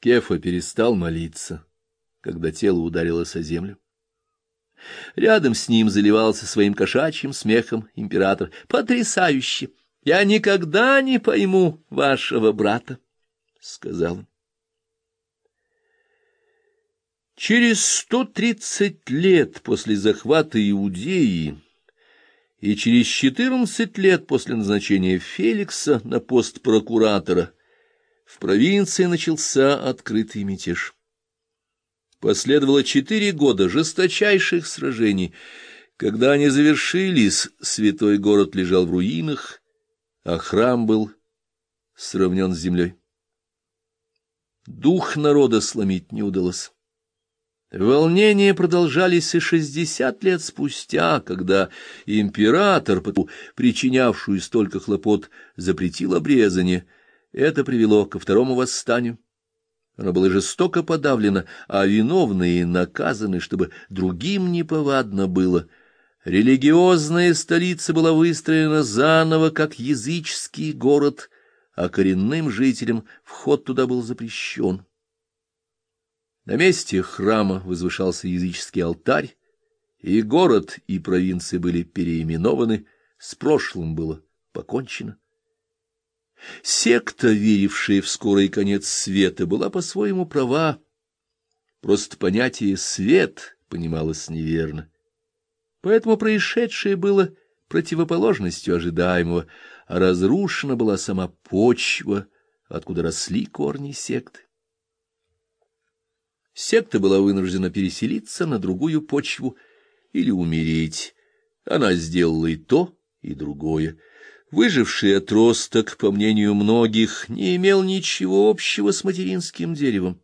Кефа перестал молиться, когда тело ударилось о землю. Рядом с ним заливался своим кошачьим смехом император. «Потрясающе! Я никогда не пойму вашего брата!» — сказал он. Через сто тридцать лет после захвата Иудеи и через четырнадцать лет после назначения Феликса на пост прокуратора в провинции начался открытый мятеж. Последовало четыре года жесточайших сражений. Когда они завершились, святой город лежал в руинах, а храм был сравнен с землей. Дух народа сломить не удалось. Волнения продолжались и шестьдесят лет спустя, когда император, причинявшую столько хлопот, запретил обрезание. Это привело ко второму восстанию. Оно было жестоко подавлено, а виновные наказаны, чтобы другим неповадно было. Религиозная столица была выстроена заново, как языческий город, а коренным жителям вход туда был запрещен. На месте храма возвышался языческий алтарь, и город, и провинции были переименованы, с прошлым было покончено. Секта, верившая в скорый конец света, была по-своему права. Просто понятие «свет» понималось неверно. Поэтому происшедшее было противоположностью ожидаемого, а разрушена была сама почва, откуда росли корни секты. Секта была вынуждена переселиться на другую почву или умереть. Она сделала и то, и другое. Выживший отросток, по мнению многих, не имел ничего общего с материнским деревом.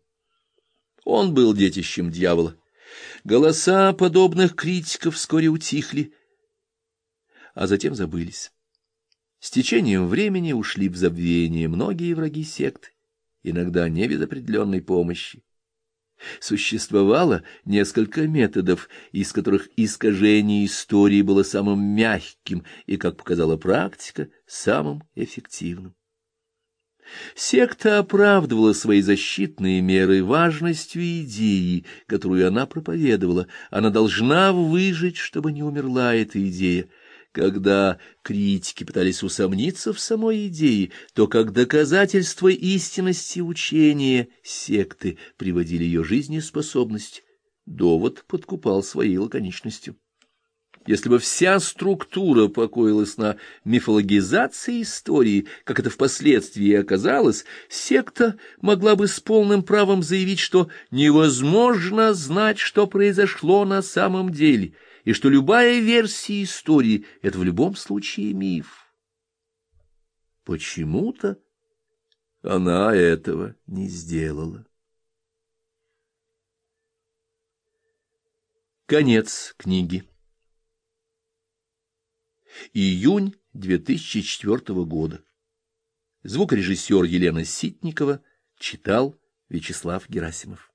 Он был детищем дьявола. Голоса подобных критиков вскоре утихли, а затем забылись. С течением времени ушли в забвение многие враги секты, иногда не без определенной помощи. Существовало несколько методов, из которых искажение истории было самым мягким и, как показала практика, самым эффективным. Секта оправдывала свои защитные меры важностью идеи, которую она проповедовала. Она должна выжить, чтобы не умерла эта идея. Когда критики пытались усомниться в самой идее, то как доказательство истинности учения секты приводили ее жизнеспособность. Довод подкупал своей лаконичностью. Если бы вся структура покоилась на мифологизации истории, как это впоследствии оказалось, секта могла бы с полным правом заявить, что невозможно знать, что произошло на самом деле — и что любая версия истории — это в любом случае миф. Почему-то она этого не сделала. Конец книги. Июнь 2004 года. Звукорежиссер Елена Ситникова читал Вячеслав Герасимов.